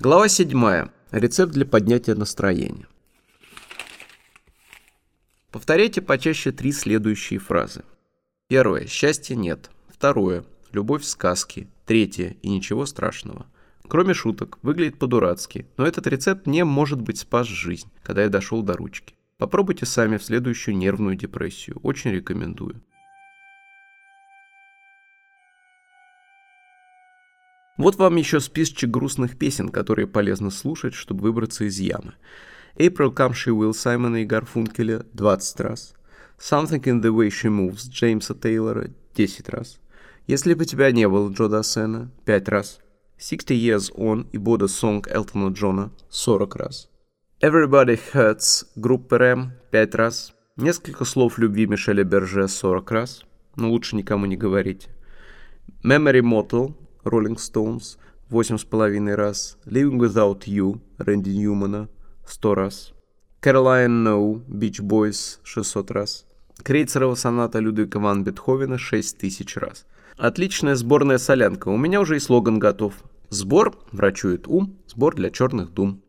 Глава 7. Рецепт для поднятия настроения. Повторяйте почаще три следующие фразы. Первое. Счастья нет. Второе. Любовь в сказке. Третье. И ничего страшного. Кроме шуток, выглядит по-дурацки, но этот рецепт не может быть спас жизнь, когда я дошел до ручки. Попробуйте сами в следующую нервную депрессию. Очень рекомендую. Вот вам еще списочек грустных песен, которые полезно слушать, чтобы выбраться из ямы. April Come She Will Саймона и Гарфункеля 20 раз. Something in the Way She Moves Джеймса Тейлора 10 раз. Если бы тебя не было Джо Дассена 5 раз. 60 Years On и Бода Song Элтона Джона 40 раз. Everybody Hurts группы Рэм 5 раз. Несколько слов любви Мишеля Берже 40 раз. Но лучше никому не говорить. Memory Motel Rolling Stones 8,5 раз. Living Without You Рэнди Ньюмана 100 раз. Caroline No, Beach Boys 600 раз. Крейцерова соната Людвига ван Бетховена 6000 раз. Отличная сборная солянка. У меня уже и слоган готов. Сбор врачует ум, сбор для черных дум.